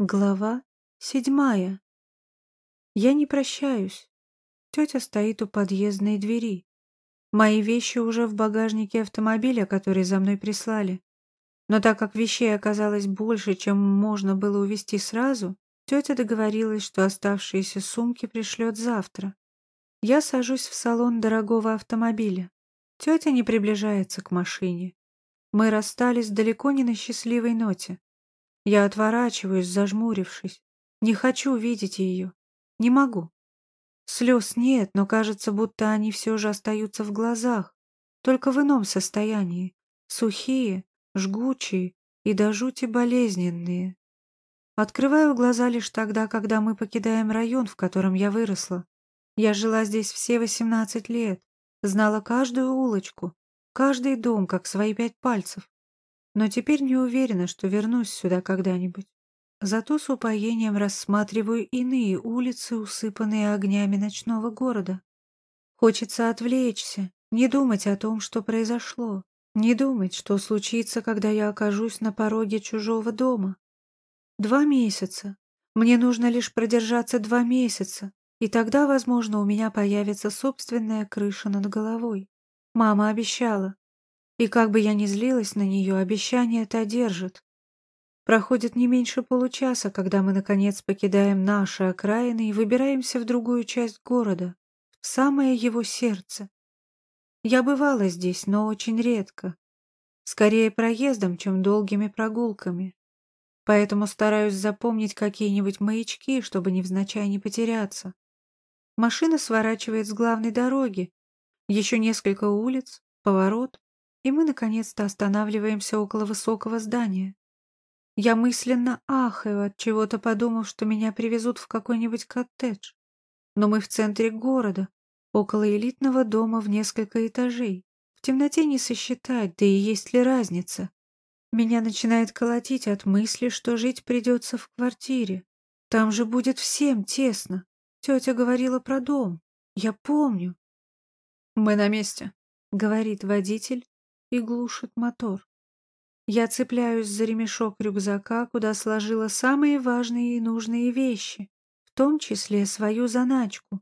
Глава седьмая. Я не прощаюсь. Тетя стоит у подъездной двери. Мои вещи уже в багажнике автомобиля, который за мной прислали. Но так как вещей оказалось больше, чем можно было увезти сразу, тетя договорилась, что оставшиеся сумки пришлет завтра. Я сажусь в салон дорогого автомобиля. Тетя не приближается к машине. Мы расстались далеко не на счастливой ноте. Я отворачиваюсь, зажмурившись. Не хочу видеть ее. Не могу. Слез нет, но кажется, будто они все же остаются в глазах, только в ином состоянии. Сухие, жгучие и до жути болезненные. Открываю глаза лишь тогда, когда мы покидаем район, в котором я выросла. Я жила здесь все 18 лет, знала каждую улочку, каждый дом, как свои пять пальцев но теперь не уверена, что вернусь сюда когда-нибудь. Зато с упоением рассматриваю иные улицы, усыпанные огнями ночного города. Хочется отвлечься, не думать о том, что произошло, не думать, что случится, когда я окажусь на пороге чужого дома. Два месяца. Мне нужно лишь продержаться два месяца, и тогда, возможно, у меня появится собственная крыша над головой. Мама обещала. И как бы я ни злилась на нее, обещание это держит. Проходит не меньше получаса, когда мы, наконец, покидаем наши окраины и выбираемся в другую часть города, в самое его сердце. Я бывала здесь, но очень редко. Скорее проездом, чем долгими прогулками. Поэтому стараюсь запомнить какие-нибудь маячки, чтобы невзначай не потеряться. Машина сворачивает с главной дороги. Еще несколько улиц, поворот, и мы наконец-то останавливаемся около высокого здания. Я мысленно ахаю от чего-то, подумав, что меня привезут в какой-нибудь коттедж. Но мы в центре города, около элитного дома в несколько этажей. В темноте не сосчитать, да и есть ли разница. Меня начинает колотить от мысли, что жить придется в квартире. Там же будет всем тесно. Тетя говорила про дом. Я помню. «Мы на месте», — говорит водитель, и глушит мотор. Я цепляюсь за ремешок рюкзака, куда сложила самые важные и нужные вещи, в том числе свою заначку,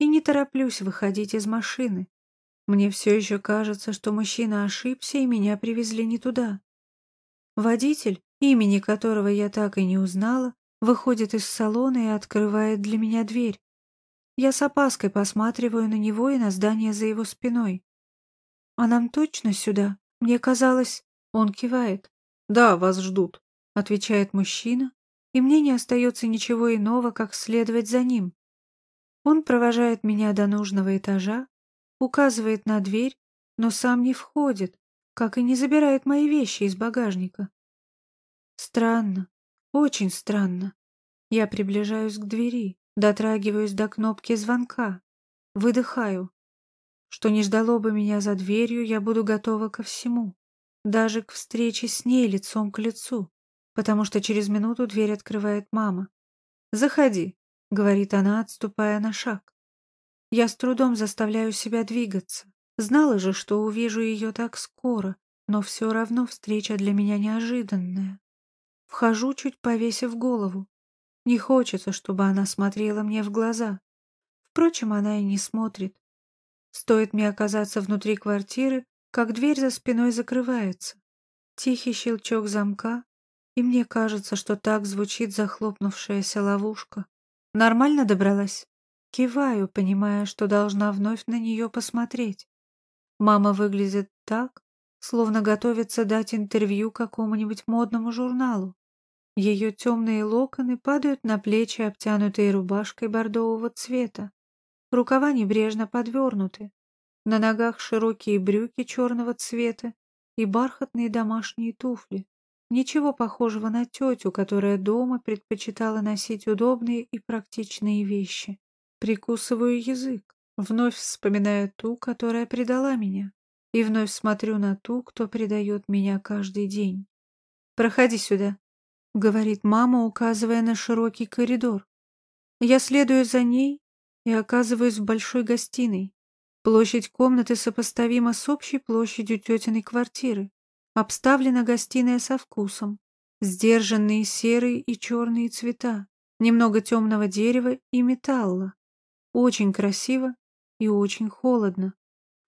и не тороплюсь выходить из машины. Мне все еще кажется, что мужчина ошибся и меня привезли не туда. Водитель, имени которого я так и не узнала, выходит из салона и открывает для меня дверь. Я с опаской посматриваю на него и на здание за его спиной. «А нам точно сюда? Мне казалось...» Он кивает. «Да, вас ждут», — отвечает мужчина, и мне не остается ничего иного, как следовать за ним. Он провожает меня до нужного этажа, указывает на дверь, но сам не входит, как и не забирает мои вещи из багажника. Странно, очень странно. Я приближаюсь к двери, дотрагиваюсь до кнопки звонка, выдыхаю что не ждало бы меня за дверью, я буду готова ко всему, даже к встрече с ней лицом к лицу, потому что через минуту дверь открывает мама. «Заходи», — говорит она, отступая на шаг. Я с трудом заставляю себя двигаться. Знала же, что увижу ее так скоро, но все равно встреча для меня неожиданная. Вхожу, чуть повесив голову. Не хочется, чтобы она смотрела мне в глаза. Впрочем, она и не смотрит. Стоит мне оказаться внутри квартиры, как дверь за спиной закрывается. Тихий щелчок замка, и мне кажется, что так звучит захлопнувшаяся ловушка. Нормально добралась? Киваю, понимая, что должна вновь на нее посмотреть. Мама выглядит так, словно готовится дать интервью какому-нибудь модному журналу. Ее темные локоны падают на плечи, обтянутые рубашкой бордового цвета. Рукава небрежно подвернуты. На ногах широкие брюки черного цвета и бархатные домашние туфли. Ничего похожего на тетю, которая дома предпочитала носить удобные и практичные вещи. Прикусываю язык, вновь вспоминая ту, которая предала меня, и вновь смотрю на ту, кто предает меня каждый день. «Проходи сюда», — говорит мама, указывая на широкий коридор. Я следую за ней и оказываюсь в большой гостиной. Площадь комнаты сопоставима с общей площадью тетиной квартиры. Обставлена гостиная со вкусом. Сдержанные серые и черные цвета, немного темного дерева и металла. Очень красиво и очень холодно.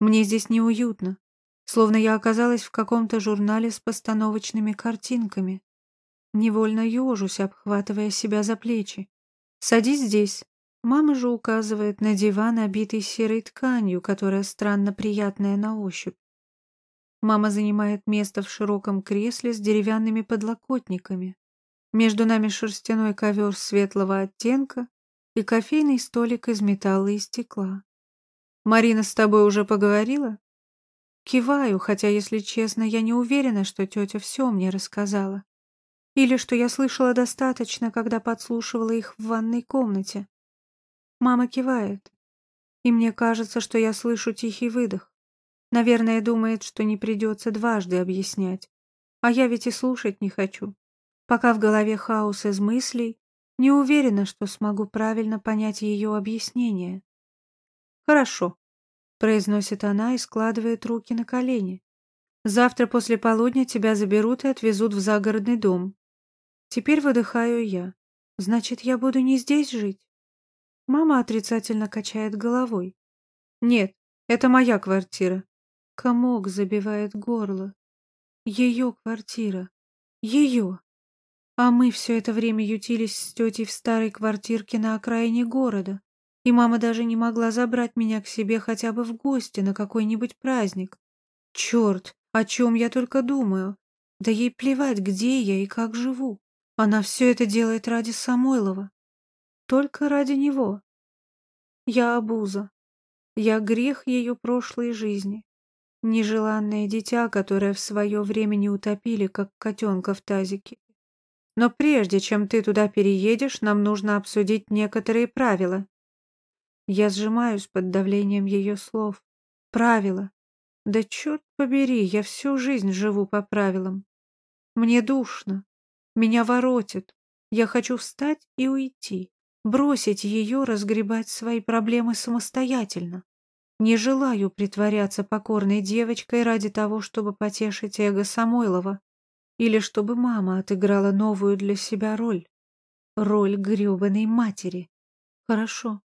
Мне здесь неуютно, словно я оказалась в каком-то журнале с постановочными картинками. Невольно ежусь, обхватывая себя за плечи. «Садись здесь». Мама же указывает на диван, обитый серой тканью, которая странно приятная на ощупь. Мама занимает место в широком кресле с деревянными подлокотниками. Между нами шерстяной ковер светлого оттенка и кофейный столик из металла и стекла. «Марина с тобой уже поговорила?» Киваю, хотя, если честно, я не уверена, что тетя все мне рассказала. Или что я слышала достаточно, когда подслушивала их в ванной комнате. Мама кивает, и мне кажется, что я слышу тихий выдох. Наверное, думает, что не придется дважды объяснять. А я ведь и слушать не хочу. Пока в голове хаос из мыслей, не уверена, что смогу правильно понять ее объяснение. «Хорошо», — произносит она и складывает руки на колени. «Завтра после полудня тебя заберут и отвезут в загородный дом. Теперь выдыхаю я. Значит, я буду не здесь жить?» Мама отрицательно качает головой. «Нет, это моя квартира. Комок забивает горло. Ее квартира. Ее. А мы все это время ютились с тетей в старой квартирке на окраине города. И мама даже не могла забрать меня к себе хотя бы в гости на какой-нибудь праздник. Черт, о чем я только думаю. Да ей плевать, где я и как живу. Она все это делает ради Самойлова. Только ради него. Я обуза. Я грех ее прошлой жизни. Нежеланное дитя, которое в свое время не утопили, как котенка в тазике. Но прежде чем ты туда переедешь, нам нужно обсудить некоторые правила. Я сжимаюсь под давлением ее слов. Правила. Да черт побери, я всю жизнь живу по правилам. Мне душно. Меня воротит. Я хочу встать и уйти. Бросить ее разгребать свои проблемы самостоятельно. Не желаю притворяться покорной девочкой ради того, чтобы потешить эго Самойлова. Или чтобы мама отыграла новую для себя роль. Роль грёбаной матери. Хорошо.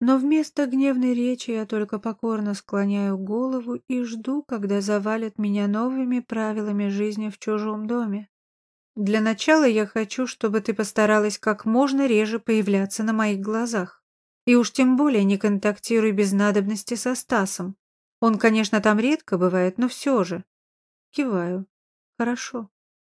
Но вместо гневной речи я только покорно склоняю голову и жду, когда завалят меня новыми правилами жизни в чужом доме. Для начала я хочу, чтобы ты постаралась как можно реже появляться на моих глазах. И уж тем более не контактируй без надобности со Стасом. Он, конечно, там редко бывает, но все же. Киваю. Хорошо.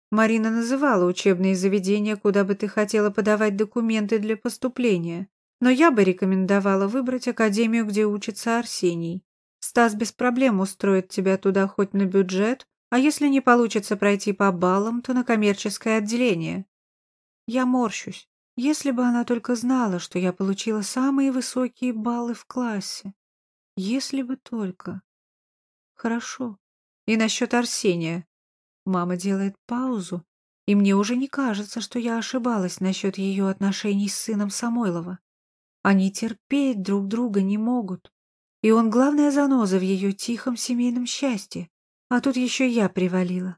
Марина называла учебные заведения, куда бы ты хотела подавать документы для поступления. Но я бы рекомендовала выбрать академию, где учится Арсений. Стас без проблем устроит тебя туда хоть на бюджет, а если не получится пройти по баллам, то на коммерческое отделение. Я морщусь. Если бы она только знала, что я получила самые высокие баллы в классе. Если бы только. Хорошо. И насчет Арсения. Мама делает паузу, и мне уже не кажется, что я ошибалась насчет ее отношений с сыном Самойлова. Они терпеть друг друга не могут. И он главная заноза в ее тихом семейном счастье. А тут еще я привалила.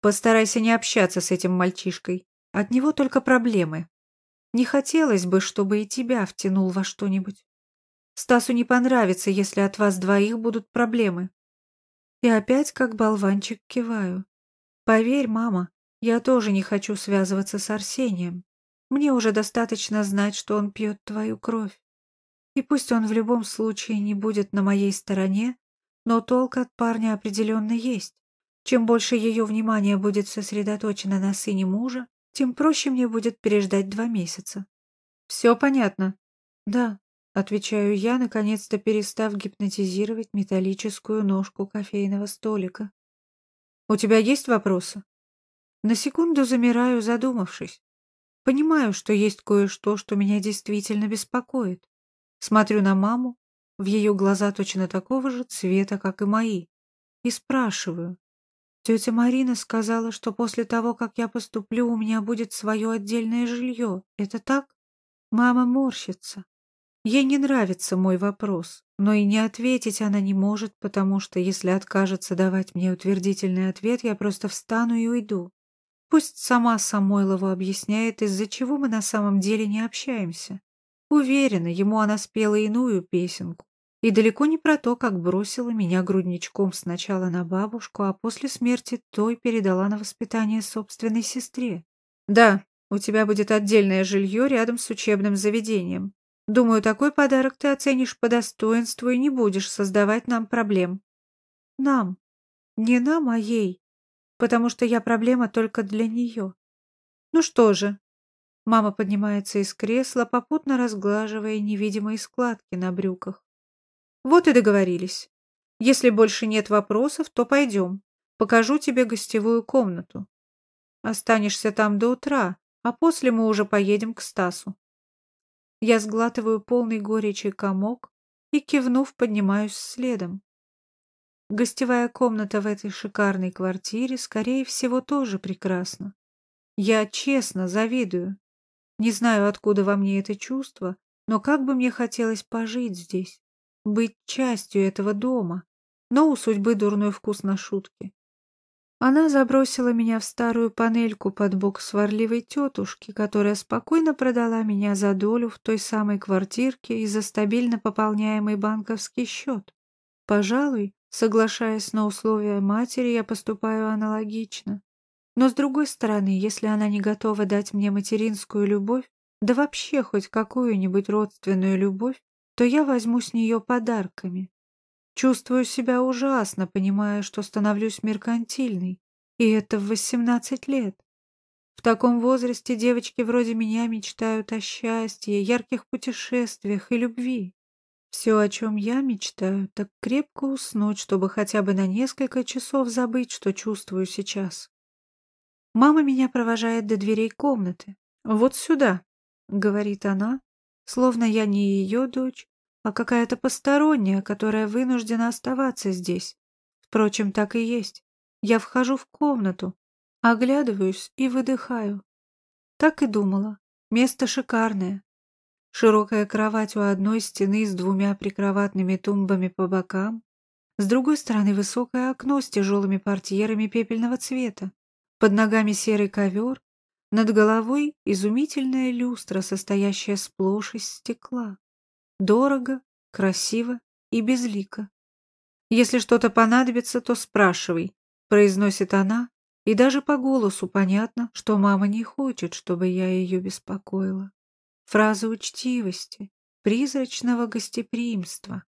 Постарайся не общаться с этим мальчишкой. От него только проблемы. Не хотелось бы, чтобы и тебя втянул во что-нибудь. Стасу не понравится, если от вас двоих будут проблемы. И опять, как болванчик, киваю. Поверь, мама, я тоже не хочу связываться с Арсением. Мне уже достаточно знать, что он пьет твою кровь. И пусть он в любом случае не будет на моей стороне, но толк от парня определенно есть. Чем больше ее внимания будет сосредоточено на сыне мужа, тем проще мне будет переждать два месяца. Все понятно? Да, отвечаю я, наконец-то перестав гипнотизировать металлическую ножку кофейного столика. У тебя есть вопросы? На секунду замираю, задумавшись. Понимаю, что есть кое-что, что меня действительно беспокоит. Смотрю на маму, в ее глаза точно такого же цвета, как и мои, и спрашиваю, Тетя Марина сказала, что после того, как я поступлю, у меня будет свое отдельное жилье. Это так? Мама морщится. Ей не нравится мой вопрос, но и не ответить она не может, потому что если откажется давать мне утвердительный ответ, я просто встану и уйду. Пусть сама Самойлову объясняет, из-за чего мы на самом деле не общаемся. Уверена, ему она спела иную песенку. И далеко не про то, как бросила меня грудничком сначала на бабушку, а после смерти той передала на воспитание собственной сестре. Да, у тебя будет отдельное жилье рядом с учебным заведением. Думаю, такой подарок ты оценишь по достоинству и не будешь создавать нам проблем. Нам. Не нам, а ей потому что я проблема только для нее. Ну что же. Мама поднимается из кресла, попутно разглаживая невидимые складки на брюках. Вот и договорились. Если больше нет вопросов, то пойдем. Покажу тебе гостевую комнату. Останешься там до утра, а после мы уже поедем к Стасу. Я сглатываю полный горечи комок и, кивнув, поднимаюсь следом. Гостевая комната в этой шикарной квартире, скорее всего, тоже прекрасна. Я честно завидую. Не знаю, откуда во мне это чувство, но как бы мне хотелось пожить здесь, быть частью этого дома. Но у судьбы дурной вкус на шутки. Она забросила меня в старую панельку под бок сварливой тетушки, которая спокойно продала меня за долю в той самой квартирке и за стабильно пополняемый банковский счет. Пожалуй, Соглашаясь на условия матери, я поступаю аналогично. Но с другой стороны, если она не готова дать мне материнскую любовь, да вообще хоть какую-нибудь родственную любовь, то я возьму с нее подарками. Чувствую себя ужасно, понимая, что становлюсь меркантильной, и это в 18 лет. В таком возрасте девочки вроде меня мечтают о счастье, ярких путешествиях и любви. Все, о чем я мечтаю, так крепко уснуть, чтобы хотя бы на несколько часов забыть, что чувствую сейчас. Мама меня провожает до дверей комнаты. «Вот сюда», — говорит она, словно я не ее дочь, а какая-то посторонняя, которая вынуждена оставаться здесь. Впрочем, так и есть. Я вхожу в комнату, оглядываюсь и выдыхаю. Так и думала. Место шикарное. Широкая кровать у одной стены с двумя прикроватными тумбами по бокам. С другой стороны высокое окно с тяжелыми портьерами пепельного цвета. Под ногами серый ковер. Над головой изумительная люстра, состоящая сплошь из стекла. Дорого, красиво и безлико. «Если что-то понадобится, то спрашивай», — произносит она, и даже по голосу понятно, что мама не хочет, чтобы я ее беспокоила. Фраза учтивости, призрачного гостеприимства.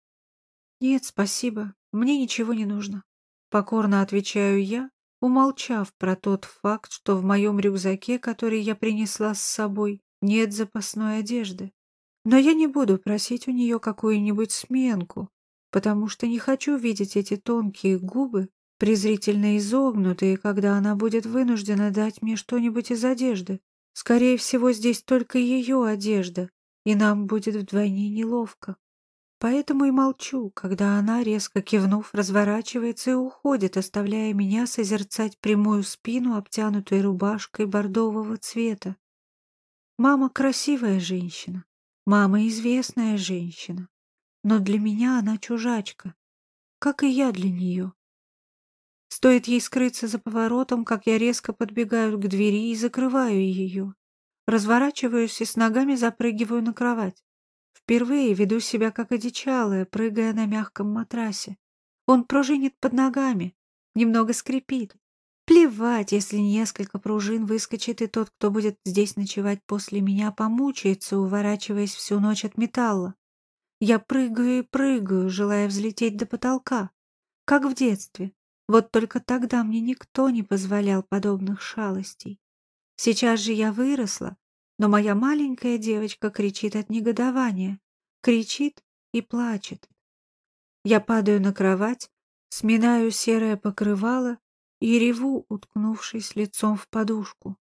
«Нет, спасибо, мне ничего не нужно», — покорно отвечаю я, умолчав про тот факт, что в моем рюкзаке, который я принесла с собой, нет запасной одежды. Но я не буду просить у нее какую-нибудь сменку, потому что не хочу видеть эти тонкие губы, презрительно изогнутые, когда она будет вынуждена дать мне что-нибудь из одежды. Скорее всего, здесь только ее одежда, и нам будет вдвойне неловко. Поэтому и молчу, когда она, резко кивнув, разворачивается и уходит, оставляя меня созерцать прямую спину, обтянутой рубашкой бордового цвета. Мама красивая женщина, мама известная женщина, но для меня она чужачка, как и я для нее. Стоит ей скрыться за поворотом, как я резко подбегаю к двери и закрываю ее. Разворачиваюсь и с ногами запрыгиваю на кровать. Впервые веду себя как одичалая, прыгая на мягком матрасе. Он пружинит под ногами, немного скрипит. Плевать, если несколько пружин выскочит, и тот, кто будет здесь ночевать после меня, помучается, уворачиваясь всю ночь от металла. Я прыгаю и прыгаю, желая взлететь до потолка, как в детстве. Вот только тогда мне никто не позволял подобных шалостей. Сейчас же я выросла, но моя маленькая девочка кричит от негодования, кричит и плачет. Я падаю на кровать, сминаю серое покрывало и реву, уткнувшись лицом в подушку.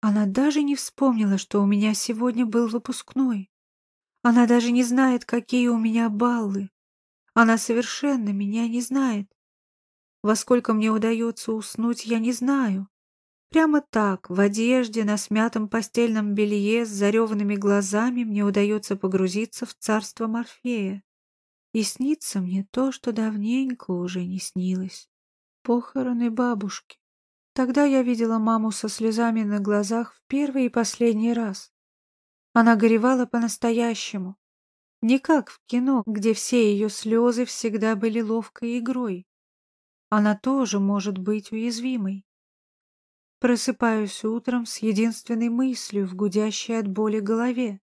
Она даже не вспомнила, что у меня сегодня был выпускной. Она даже не знает, какие у меня баллы. Она совершенно меня не знает. Во сколько мне удается уснуть, я не знаю. Прямо так, в одежде, на смятом постельном белье, с зареванными глазами мне удается погрузиться в царство Морфея. И снится мне то, что давненько уже не снилось. Похороны бабушки. Тогда я видела маму со слезами на глазах в первый и последний раз. Она горевала по-настоящему. Не как в кино, где все ее слезы всегда были ловкой игрой. Она тоже может быть уязвимой. Просыпаюсь утром с единственной мыслью в гудящей от боли голове.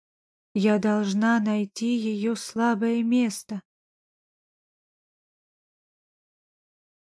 Я должна найти ее слабое место.